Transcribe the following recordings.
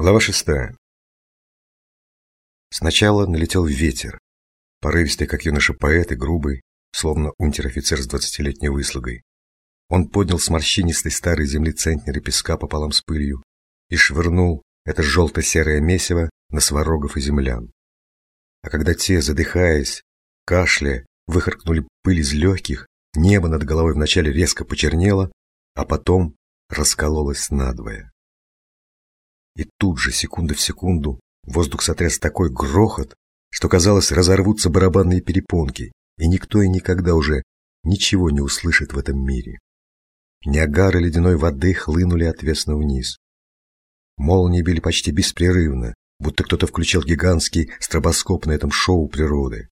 Глава шестая. Сначала налетел ветер, порывистый, как юноша-поэт, и грубый, словно унтер-офицер с двадцатилетней выслугой. Он поднял с морщинистой старой земли центнеры песка пополам с пылью и швырнул это желто-серое месиво на сварогов и землян. А когда те, задыхаясь, кашляя, выхаркнули пыль из легких, небо над головой вначале резко почернело, а потом раскололось надвое. И тут же, секунда в секунду, воздух сотряс такой грохот, что, казалось, разорвутся барабанные перепонки, и никто и никогда уже ничего не услышит в этом мире. Ниагары ледяной воды хлынули отвесно вниз. Молнии били почти беспрерывно, будто кто-то включил гигантский стробоскоп на этом шоу природы.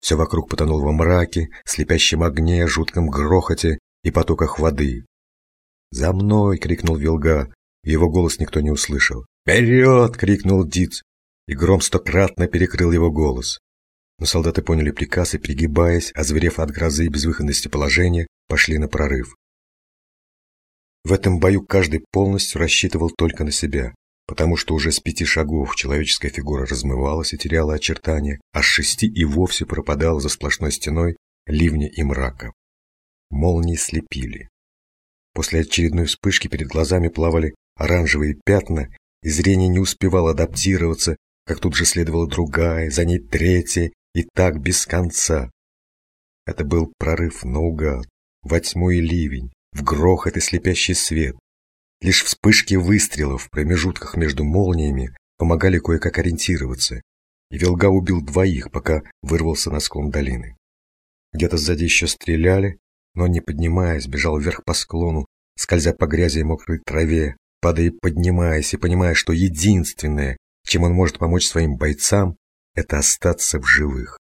Все вокруг потонуло во мраке, слепящем огне, жутком грохоте и потоках воды. «За мной!» — крикнул Вилга, его голос никто не услышал. «Вперед!» — крикнул Диц, и гром стократно перекрыл его голос. Но солдаты поняли приказ и, пригибаясь, озверев от грозы и безвыходности положения, пошли на прорыв. В этом бою каждый полностью рассчитывал только на себя, потому что уже с пяти шагов человеческая фигура размывалась и теряла очертания, а с шести и вовсе пропадала за сплошной стеной ливня и мрака. Молнии слепили. После очередной вспышки перед глазами плавали оранжевые пятна, и зрение не успевало адаптироваться, как тут же следовала другая, за ней третья, и так без конца. Это был прорыв наугад, во тьму и ливень, в грохот и слепящий свет. Лишь вспышки выстрелов в промежутках между молниями помогали кое-как ориентироваться, и Велга убил двоих, пока вырвался на склон долины. Где-то сзади еще стреляли, но, не поднимаясь, бежал вверх по склону, скользя по грязи и мокрой траве, падая поднимаясь и понимая, что единственное, чем он может помочь своим бойцам, это остаться в живых.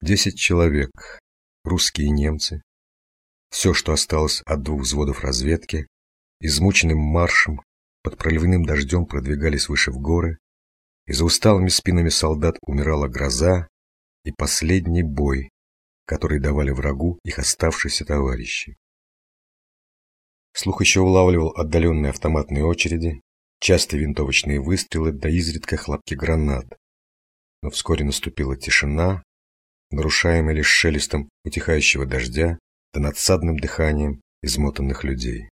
Десять человек, русские и немцы, все, что осталось от двух взводов разведки, измученным маршем под проливным дождем продвигались выше в горы, и за усталыми спинами солдат умирала гроза и последний бой, который давали врагу их оставшиеся товарищи. Слух еще улавливал отдаленные автоматные очереди, частые винтовочные выстрелы да изредка хлопки гранат. Но вскоре наступила тишина, нарушаемая лишь шелестом утихающего дождя да надсадным дыханием измотанных людей.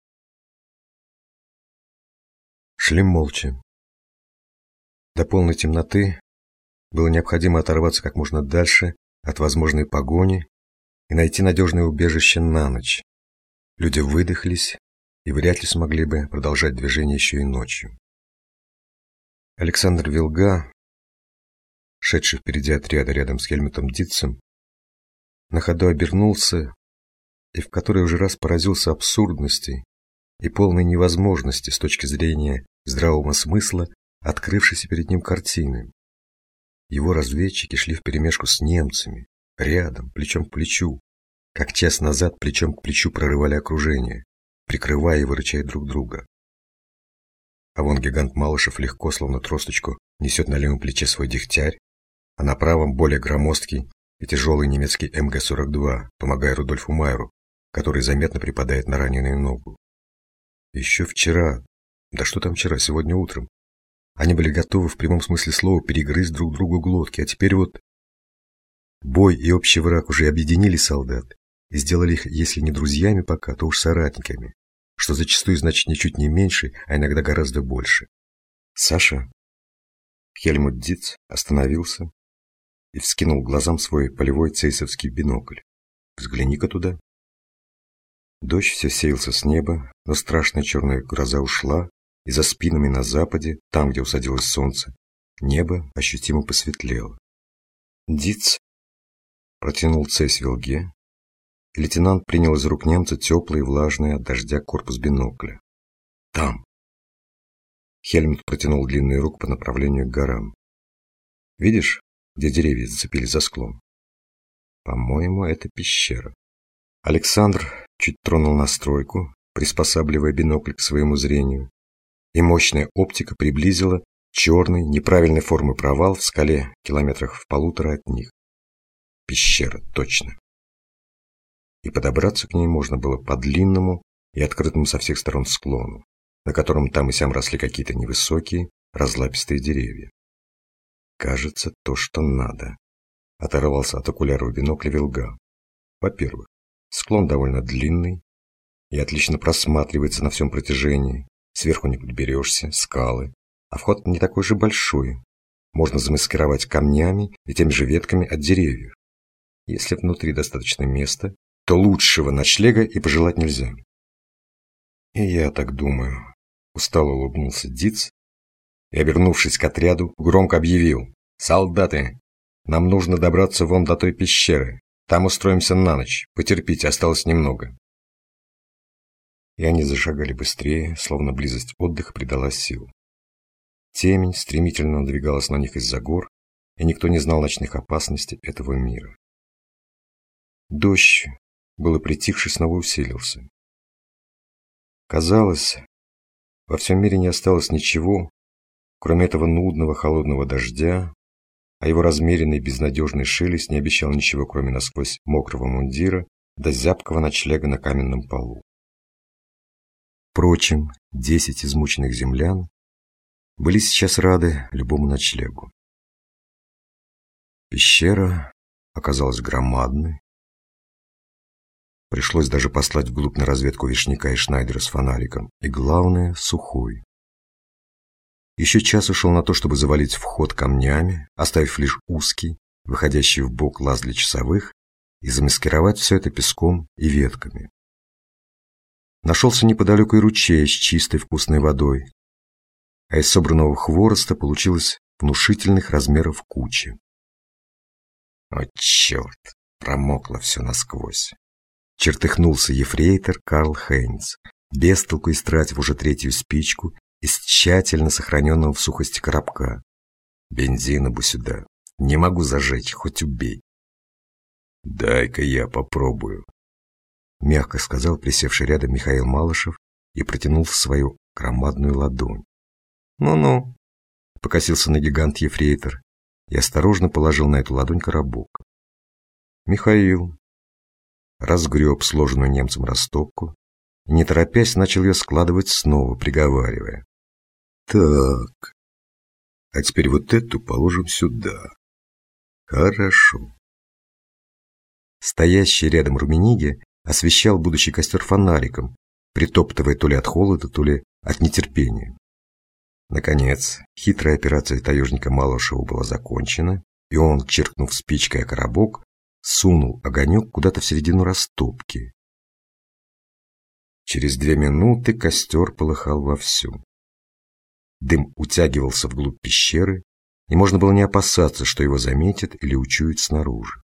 Шли молча. До полной темноты было необходимо оторваться как можно дальше от возможной погони и найти надежное убежище на ночь. Люди выдохлись и вряд ли смогли бы продолжать движение еще и ночью. Александр Вилга, шедший впереди отряда рядом с Хельмутом Дитцем, на ходу обернулся и в который уже раз поразился абсурдности и полной невозможности с точки зрения здравого смысла открывшейся перед ним картины. Его разведчики шли вперемешку с немцами, рядом, плечом к плечу, как час назад плечом к плечу прорывали окружение, прикрывая и выручая друг друга. А вон гигант Малышев легко, словно тросточку, несет на левом плече свой дегтярь, а на правом более громоздкий и тяжелый немецкий МГ-42, помогая Рудольфу Майеру, который заметно припадает на раненую ногу. Еще вчера, да что там вчера, сегодня утром, они были готовы в прямом смысле слова перегрызть друг другу глотки, а теперь вот... Бой и общий враг уже объединили солдат и сделали их, если не друзьями пока, то уж соратниками, что зачастую значит ничуть не меньше, а иногда гораздо больше. Саша? Хельмут Диц остановился и вскинул глазам свой полевой цейсовский бинокль. Взгляни-ка туда. Дождь все сеялся с неба, но страшная черная гроза ушла, и за спинами на западе, там, где усадилось солнце, небо ощутимо посветлело. Диц протянул цесь Вилге, лейтенант принял из рук немца теплый и влажный от дождя корпус бинокля. «Там!» Хельмут протянул длинную руку по направлению к горам. «Видишь, где деревья зацепили за склон?» «По-моему, это пещера». Александр чуть тронул настройку, приспосабливая бинокль к своему зрению, и мощная оптика приблизила черный, неправильной формы провал в скале километрах в полутора от них. Пещера, точно. И подобраться к ней можно было по длинному и открытому со всех сторон склону. на котором там и сям росли какие-то невысокие, разлапистые деревья. Кажется, то, что надо. Оторвался от окуляров бинокля Вилга. Во-первых, склон довольно длинный и отлично просматривается на всем протяжении. Сверху не подберешься, скалы. А вход не такой же большой. Можно замаскировать камнями и теми же ветками от деревьев. Если внутри достаточно места, то лучшего ночлега и пожелать нельзя. И я так думаю. Устало улыбнулся Диц и, обернувшись к отряду, громко объявил. «Солдаты, нам нужно добраться вон до той пещеры. Там устроимся на ночь. Потерпите, осталось немного». И они зашагали быстрее, словно близость отдыха придала сил. Темень стремительно надвигалась на них из-за гор, и никто не знал ночных опасностей этого мира. Дождь, было притихший, снова усилился. Казалось, во всем мире не осталось ничего, кроме этого нудного холодного дождя, а его размеренный безнадежный шелест не обещал ничего, кроме насквозь мокрого мундира до зябкого ночлега на каменном полу. Впрочем, десять измученных землян были сейчас рады любому ночлегу. Пещера оказалась громадной, Пришлось даже послать вглубь на разведку Вишняка и Шнайдера с фонариком. И главное, сухой. Еще час ушел на то, чтобы завалить вход камнями, оставив лишь узкий, выходящий в бок лаз для часовых, и замаскировать все это песком и ветками. Нашелся неподалеку и ручей с чистой вкусной водой, а из собранного хвороста получилось внушительных размеров куча. О, черт, промокло все насквозь. Чертыхнулся ефрейтор Карл Хейнс, без толку истратив уже третью спичку из тщательно сохраненного в сухости коробка. Бензина бы сюда. Не могу зажечь, хоть убей. Дай-ка я попробую. Мягко сказал присевший рядом Михаил Малышев и протянул в свою громадную ладонь. Ну-ну, покосился на гигант ефрейтор и осторожно положил на эту ладонь коробок. Михаил, разгреб сложенную немцем растопку и, не торопясь, начал ее складывать снова, приговаривая. «Так, а теперь вот эту положим сюда. Хорошо». Стоящий рядом Румениги освещал будущий костер фонариком, притоптывая то ли от холода, то ли от нетерпения. Наконец, хитрая операция таежника Малышева была закончена, и он, черкнув спичкой о коробок, сунул огонек куда-то в середину растопки. Через две минуты костер полыхал вовсю. Дым утягивался вглубь пещеры, и можно было не опасаться, что его заметят или учуют снаружи.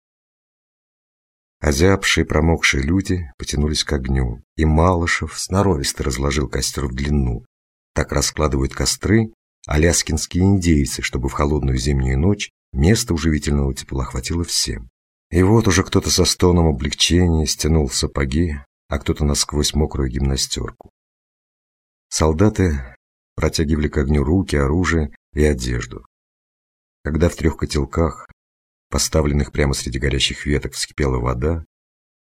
Озябшие промокшие люди потянулись к огню, и Малышев сноровисто разложил костер в длину. Так раскладывают костры аляскинские индейцы, чтобы в холодную зимнюю ночь место уживительного тепла хватило всем. И вот уже кто-то со стоном облегчения стянул сапоги, а кто-то насквозь мокрую гимнастерку. Солдаты протягивали к огню руки, оружие и одежду. Когда в трех котелках, поставленных прямо среди горящих веток, вскипела вода,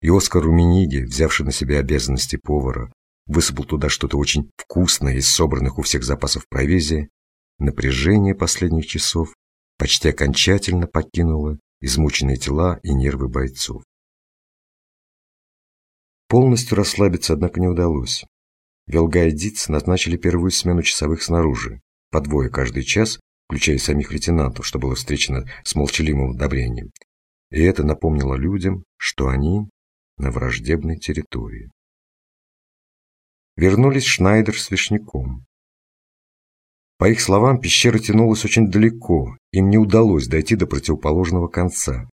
и Оскар Румениги, взявший на себя обязанности повара, высыпал туда что-то очень вкусное из собранных у всех запасов провизии, напряжение последних часов почти окончательно покинуло измученные тела и нервы бойцов. Полностью расслабиться, однако, не удалось. Велга и Диц назначили первую смену часовых снаружи, по двое каждый час, включая самих лейтенантов, что было встречено с молчаливым одобрением. И это напомнило людям, что они на враждебной территории. Вернулись Шнайдер с Вишняком. По их словам, пещера тянулась очень далеко, им не удалось дойти до противоположного конца.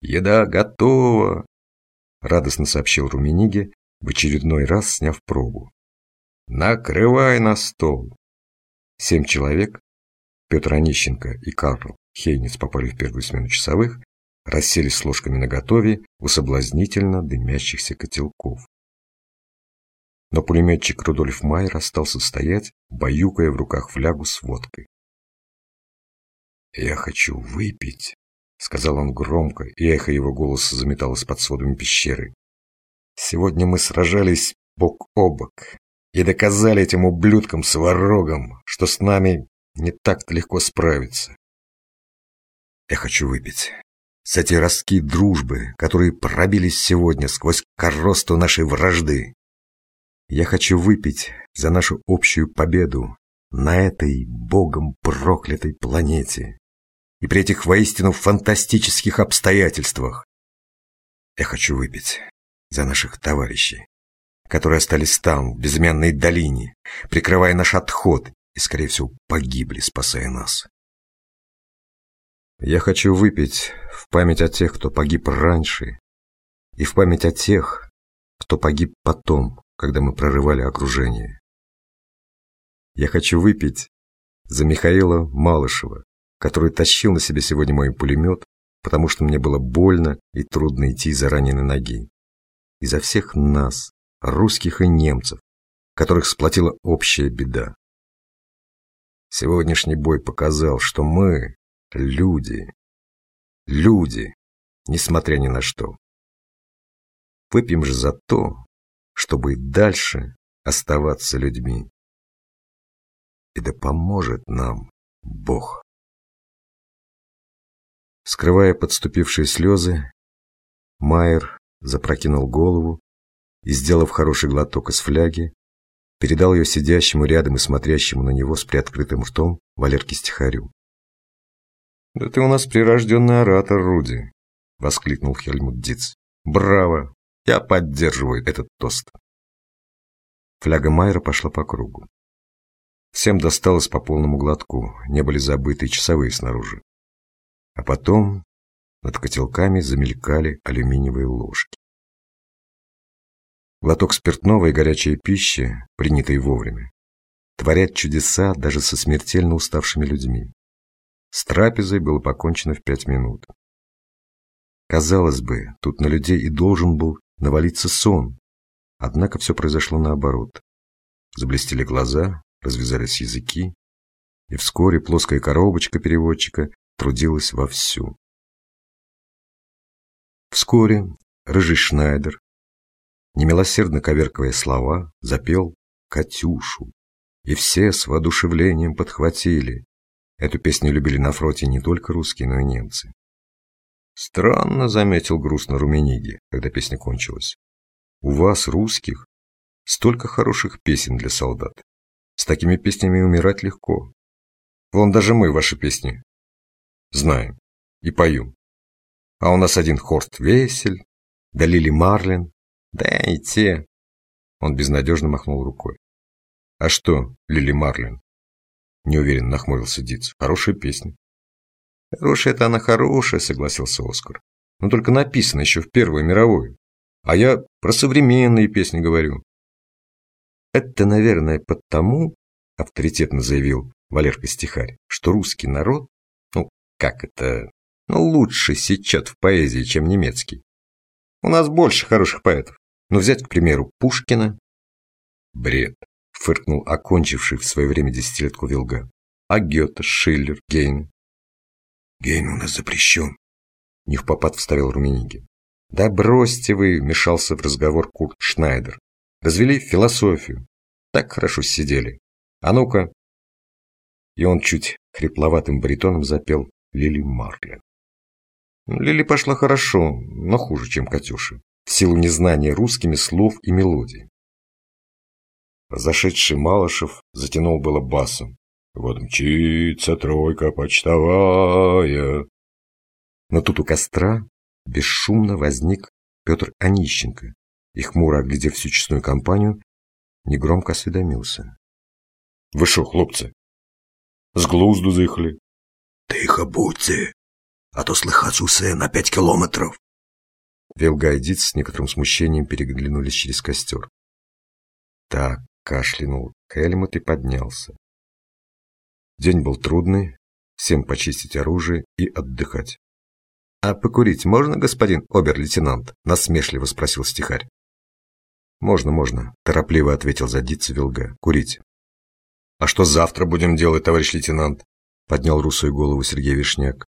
«Еда готова!» – радостно сообщил Румениге, в очередной раз сняв пробу. «Накрывай на стол!» Семь человек, Петр Онищенко и Карл Хейниц попали в первую смену часовых, расселись с ложками наготове у соблазнительно дымящихся котелков но пулеметчик Рудольф Майер остался стоять, баюкая в руках флягу с водкой. «Я хочу выпить», — сказал он громко, и эхо его голоса заметалось под сводами пещеры. «Сегодня мы сражались бок о бок, и доказали этим ублюдкам-сварогам, что с нами не так-то легко справиться. Я хочу выпить. С эти ростки дружбы, которые пробились сегодня сквозь коросту нашей вражды. Я хочу выпить за нашу общую победу на этой богом проклятой планете и при этих воистину фантастических обстоятельствах. Я хочу выпить за наших товарищей, которые остались там, в безымянной долине, прикрывая наш отход и, скорее всего, погибли, спасая нас. Я хочу выпить в память о тех, кто погиб раньше, и в память о тех, кто погиб потом, когда мы прорывали окружение. Я хочу выпить за Михаила Малышева, который тащил на себе сегодня мой пулемет, потому что мне было больно и трудно идти за раненой ноги. И за всех нас, русских и немцев, которых сплотила общая беда. Сегодняшний бой показал, что мы – люди. Люди, несмотря ни на что. Выпьем же за то, чтобы и дальше оставаться людьми. И да поможет нам Бог. Скрывая подступившие слезы, Майер запрокинул голову и, сделав хороший глоток из фляги, передал ее сидящему рядом и смотрящему на него с приоткрытым ртом Валерке Стихарю. «Да ты у нас прирожденный оратор, Руди!» — воскликнул Хельмут Диц. «Браво! Я поддерживаю этот тост!» Фляга Майера пошла по кругу. Всем досталось по полному глотку, не были забыты часовые снаружи. А потом над котелками замелькали алюминиевые ложки. Глоток спиртного и горячая пища, принятые вовремя, творят чудеса даже со смертельно уставшими людьми. С трапезой было покончено в пять минут. Казалось бы, тут на людей и должен был навалиться сон, однако все произошло наоборот. Заблестели глаза, развязались языки, и вскоре плоская коробочка переводчика трудилась вовсю. Вскоре рыжий Шнайдер, немилосердно коверкивая слова, запел «Катюшу», и все с воодушевлением подхватили. Эту песню любили на фронте не только русские, но и немцы. Странно, заметил грустно Румениги, когда песня кончилась. У вас, русских, столько хороших песен для солдат. С такими песнями умирать легко. Вон даже мы ваши песни знаем и поем. А у нас один Хорст Весель, да Лили Марлин, да и те. Он безнадежно махнул рукой. А что, Лили Марлин? Неуверенно нахмурился Диц. Хорошая песня. Хорошая это она хорошая, согласился Оскар. Но только написано еще в Первую мировую. А я про современные песни говорю. Это, наверное, потому, авторитетно заявил Валерка Стихарь, что русский народ как это, ну, лучше сечет в поэзии, чем немецкий. У нас больше хороших поэтов. Но ну, взять, к примеру, Пушкина. Бред, фыркнул окончивший в свое время десятилетку Вилга. А Гёте, Шиллер, Гейн. Гейн у нас запрещен. Не в попад вставил Румениги. Да бросьте вы, вмешался в разговор Курт Шнайдер. Развели философию. Так хорошо сидели. А ну-ка. И он чуть хрипловатым баритоном запел Лили Марлен. Лили пошла хорошо, но хуже, чем Катюша, в силу незнания русскими слов и мелодий. Зашедший Малышев затянул было басом. Вот мчится тройка почтовая. Но тут у костра бесшумно возник Петр Онищенко и, хмуро оглядев всю честную компанию, негромко осведомился. — Вы шо, хлопцы, с глузду заехали? Тихо будьте, а то слыхать усе на пять километров. Велга и Диц с некоторым смущением переглянулись через костер. Так, кашлянул Хельмут и поднялся. День был трудный, всем почистить оружие и отдыхать. «А покурить можно, господин обер-лейтенант?» – насмешливо спросил стихарь. «Можно, можно», – торопливо ответил за Диц Вилга. «Курить». «А что завтра будем делать, товарищ лейтенант?» поднял русую голову Сергей Вишняк.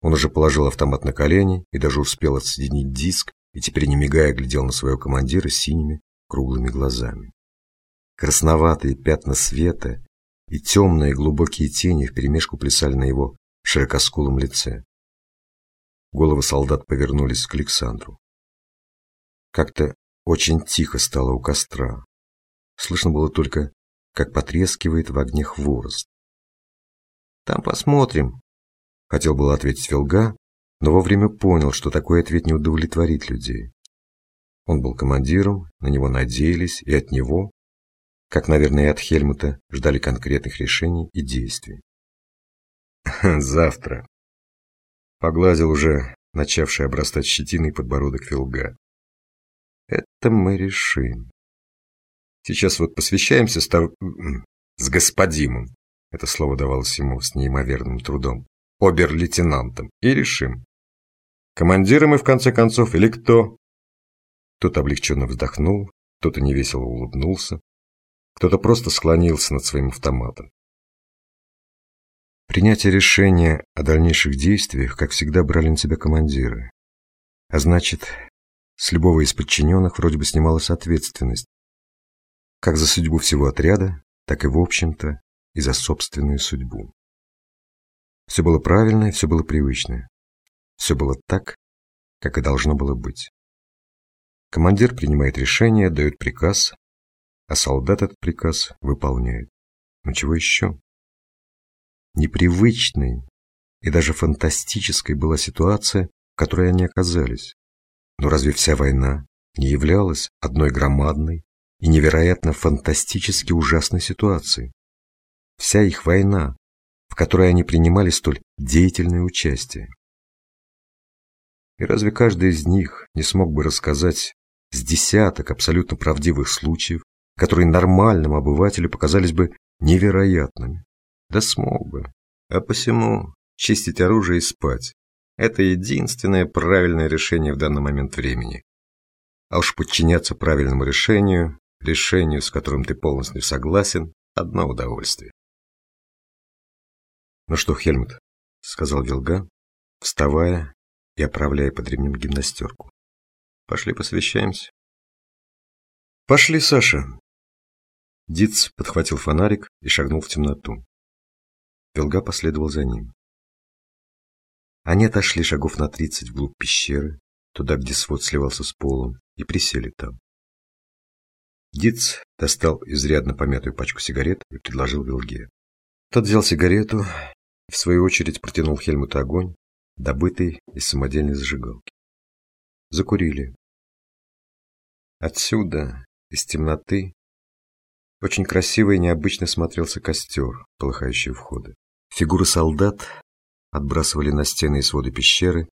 Он уже положил автомат на колени и даже успел отсоединить диск, и теперь, не мигая, глядел на своего командира синими, круглыми глазами. Красноватые пятна света и темные глубокие тени вперемешку плясали на его широкоскулом лице. Головы солдат повернулись к Александру. Как-то очень тихо стало у костра. Слышно было только, как потрескивает в огне хворост. «Там посмотрим», — хотел было ответить Велга, но вовремя понял, что такой ответ не удовлетворит людей. Он был командиром, на него надеялись, и от него, как, наверное, и от Хельмута, ждали конкретных решений и действий. «Завтра», — погладил уже начавший обрастать щетиной подбородок Филга. «Это мы решим. Сейчас вот посвящаемся с, тов... с господином, это слово давалось ему с неимоверным трудом, обер-лейтенантом, и решим, командиры мы в конце концов или кто?» Кто-то облегченно вздохнул, кто-то невесело улыбнулся, кто-то просто склонился над своим автоматом. Принятие решения о дальнейших действиях, как всегда, брали на себя командиры. А значит, с любого из подчиненных вроде бы снималась ответственность, как за судьбу всего отряда, так и, в общем-то, и за собственную судьбу. Все было правильно и все было привычно. Все было так, как и должно было быть. Командир принимает решение, дает приказ, а солдат этот приказ выполняет. Но чего еще? Непривычной и даже фантастической была ситуация, в которой они оказались. Но разве вся война не являлась одной громадной и невероятно фантастически ужасной ситуацией? Вся их война, в которой они принимали столь деятельное участие. И разве каждый из них не смог бы рассказать с десяток абсолютно правдивых случаев, которые нормальному обывателю показались бы невероятными? Да смог бы. А посему чистить оружие и спать – это единственное правильное решение в данный момент времени. А уж подчиняться правильному решению, решению, с которым ты полностью согласен – одно удовольствие. «Ну что, Хельмут», – сказал Вилга, вставая и оправляя под ремнем гимнастерку. «Пошли посвящаемся». «Пошли, Саша». Диц подхватил фонарик и шагнул в темноту. Велга последовал за ним. Они отошли шагов на тридцать вглубь пещеры, туда, где свод сливался с полом, и присели там. Диц достал изрядно помятую пачку сигарет и предложил Вилге. Тот взял сигарету и, в свою очередь, протянул Хельмуту огонь, добытый из самодельной зажигалки. Закурили. Отсюда, из темноты, очень красиво и необычно смотрелся костер, полыхающий у входа. Фигуры солдат отбрасывали на стены и своды пещеры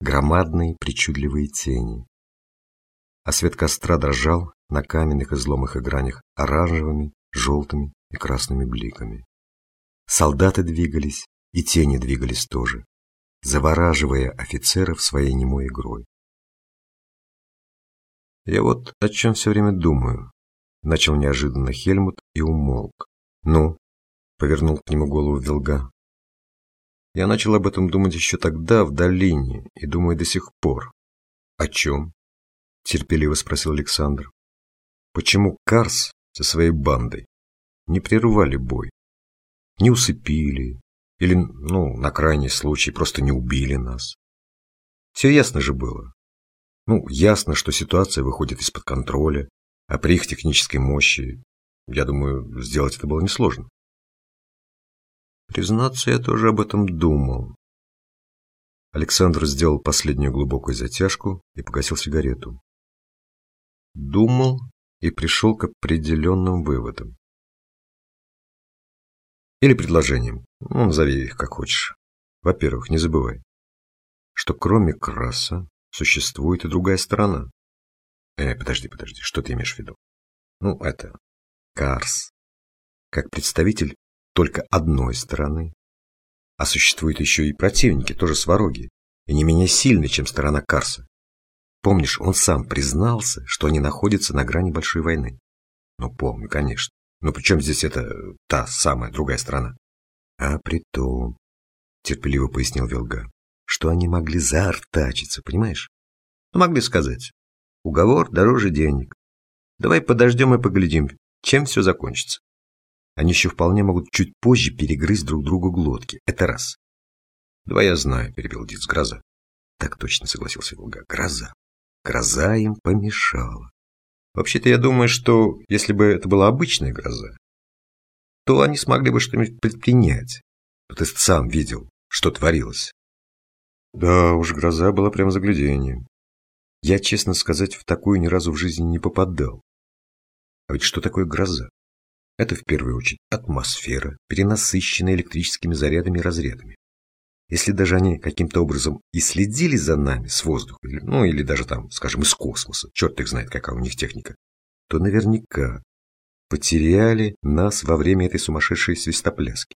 громадные причудливые тени. А свет костра дрожал на каменных изломах и гранях оранжевыми, желтыми и красными бликами. Солдаты двигались, и тени двигались тоже, завораживая офицеров своей немой игрой. «Я вот о чем все время думаю», — начал неожиданно Хельмут и умолк. «Ну?» Повернул к нему голову Вилга. Я начал об этом думать еще тогда, в долине, и думаю до сих пор. О чем? Терпеливо спросил Александр. Почему Карс со своей бандой не прервали бой? Не усыпили? Или, ну, на крайний случай, просто не убили нас? Все ясно же было. Ну, ясно, что ситуация выходит из-под контроля, а при их технической мощи, я думаю, сделать это было несложно. Признаться, я тоже об этом думал. Александр сделал последнюю глубокую затяжку и погасил сигарету. Думал и пришел к определенным выводам. Или предложением, ну, назови их как хочешь. Во-первых, не забывай, что кроме краса существует и другая сторона. Э, подожди, подожди, что ты имеешь в виду? Ну, это Карс. Как представитель только одной стороны. А существуют еще и противники, тоже свароги, и не менее сильные, чем сторона Карса. Помнишь, он сам признался, что они находятся на грани большой войны? Ну, помню, конечно. Но при чем здесь это та самая другая страна? А при том, терпеливо пояснил Велга, что они могли заортачиться, понимаешь? Ну, могли сказать. Уговор дороже денег. Давай подождем и поглядим, чем все закончится. Они еще вполне могут чуть позже перегрызть друг другу глотки. Это раз. Два я знаю, перебил Диц, гроза. Так точно согласился Волга. Гроза. Гроза им помешала. Вообще-то я думаю, что если бы это была обычная гроза, то они смогли бы что-нибудь предпринять. Но ты сам видел, что творилось. Да уж, гроза была прям заглядением. Я, честно сказать, в такую ни разу в жизни не попадал. А ведь что такое гроза? Это в первую очередь атмосфера, перенасыщенная электрическими зарядами и разрядами. Если даже они каким-то образом и следили за нами с воздуха, ну или даже там, скажем, из космоса, черт их знает, какая у них техника, то наверняка потеряли нас во время этой сумасшедшей свистопляски.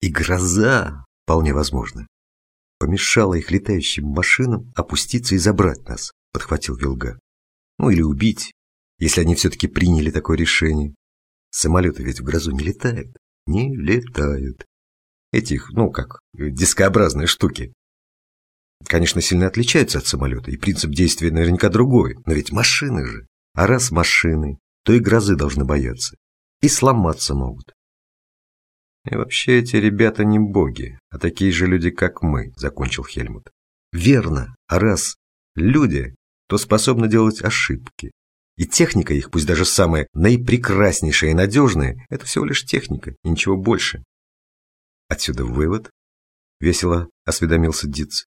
И гроза, вполне возможно, помешала их летающим машинам опуститься и забрать нас, подхватил Вилга. Ну или убить, если они все-таки приняли такое решение. Самолеты ведь в грозу не летают. Не летают. Этих, ну как, дискообразные штуки. Конечно, сильно отличаются от самолета, и принцип действия наверняка другой. Но ведь машины же. А раз машины, то и грозы должны бояться. И сломаться могут. И вообще эти ребята не боги, а такие же люди, как мы, закончил Хельмут. Верно, а раз люди, то способны делать ошибки. И техника их, пусть даже самая наипрекраснейшая и надежная, это всего лишь техника, и ничего больше. Отсюда вывод, весело осведомился Диц.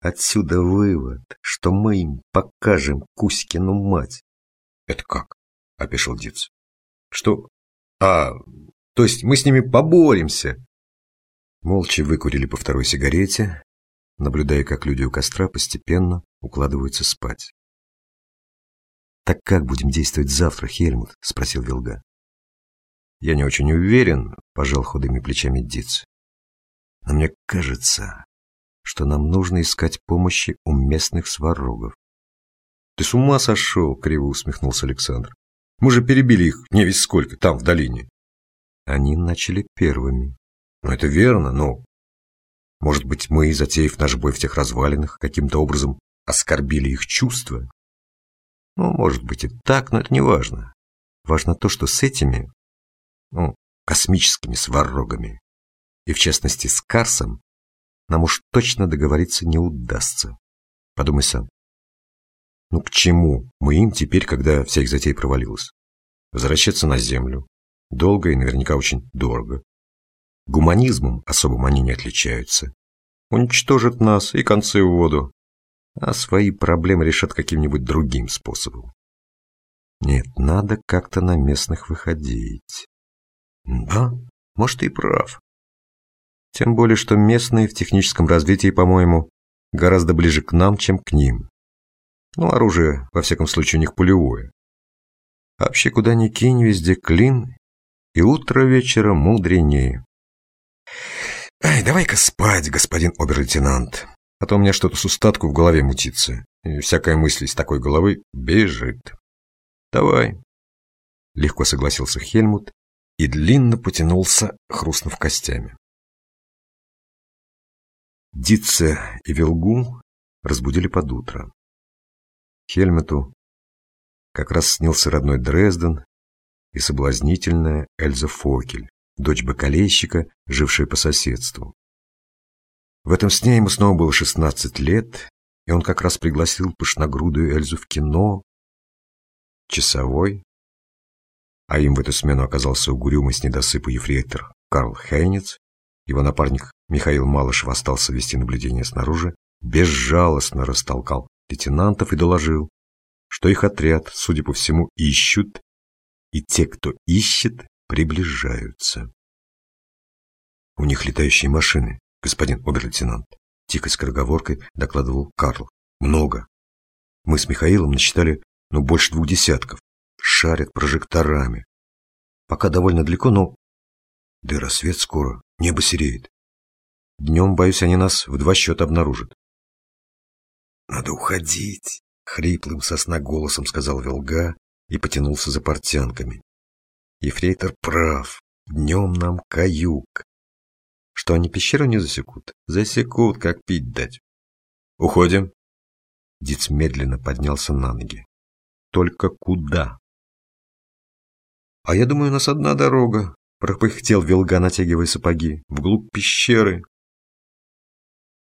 Отсюда вывод, что мы им покажем Кузькину мать. Это как? Опешил Диц. Что? А, то есть мы с ними поборемся. Молча выкурили по второй сигарете, наблюдая, как люди у костра постепенно укладываются спать. «Так как будем действовать завтра, Хельмут?» – спросил Вилга. «Я не очень уверен», – пожал худыми плечами Диц. «Но мне кажется, что нам нужно искать помощи у местных сварогов». «Ты с ума сошел?» – криво усмехнулся Александр. «Мы же перебили их не весь сколько, там, в долине». Они начали первыми. Ну, это верно, но... Может быть, мы, затеяв наш бой в тех развалинах, каким-то образом оскорбили их чувства? Ну, может быть и так, но это не важно. Важно то, что с этими, ну, космическими сварогами, и в частности с Карсом, нам уж точно договориться не удастся. Подумай сам. Ну к чему мы им теперь, когда вся их затея провалилась? Возвращаться на Землю, Долго и наверняка очень дорого. Гуманизмом особым они не отличаются. Уничтожат нас и концы в воду, а свои проблемы решат каким-нибудь другим способом. Нет, надо как-то на местных выходить. Да, может, и прав. Тем более, что местные в техническом развитии, по-моему, гораздо ближе к нам, чем к ним. Ну, оружие, во всяком случае, у них пулевое. Вообще, куда ни кинь, везде клин и утро вечера мудренее. Ай, давай-ка спать, господин обер-лейтенант, а то у меня что-то с устатку в голове мутится, и всякая мысль из такой головы бежит. Давай. Легко согласился Хельмут и длинно потянулся, хрустнув костями. Дитце и Вилгу разбудили под утро. Хельмуту как раз снился родной Дрезден, и соблазнительная Эльза Фокель, дочь бакалейщика, жившая по соседству. В этом сне ему снова было 16 лет, и он как раз пригласил пышногрудую Эльзу в кино. Часовой, а им в эту смену оказался угрюмый с недосыпа ефрейтор Карл Хейнец, его напарник Михаил Малышев остался вести наблюдение снаружи, безжалостно растолкал лейтенантов и доложил, что их отряд, судя по всему, ищут и те, кто ищет, приближаются. У них летающие машины, господин обер-лейтенант. Тихой скороговоркой докладывал Карл. Много. Мы с Михаилом насчитали, ну, больше двух десятков. Шарят прожекторами. Пока довольно далеко, но... Да и рассвет скоро, небо сереет. Днем, боюсь, они нас в два счета обнаружат. Надо уходить, хриплым сосна голосом сказал Велга и потянулся за портянками. Ефрейтор прав, днем нам каюк. Что они пещеру не засекут? Засекут, как пить дать. Уходим. Диц медленно поднялся на ноги. Только куда? А я думаю, у нас одна дорога, пропыхтел Вилга, натягивая сапоги, вглубь пещеры.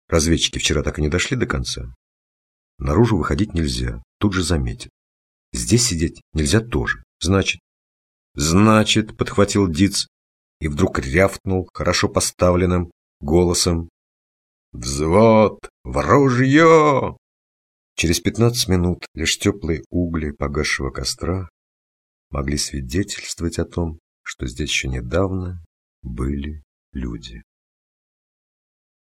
Разведчики вчера так и не дошли до конца. Наружу выходить нельзя, тут же заметят. Здесь сидеть нельзя тоже. Значит, значит, подхватил Диц и вдруг рявкнул хорошо поставленным голосом. Взвод! В ружье! Через пятнадцать минут лишь теплые угли погасшего костра могли свидетельствовать о том, что здесь еще недавно были люди.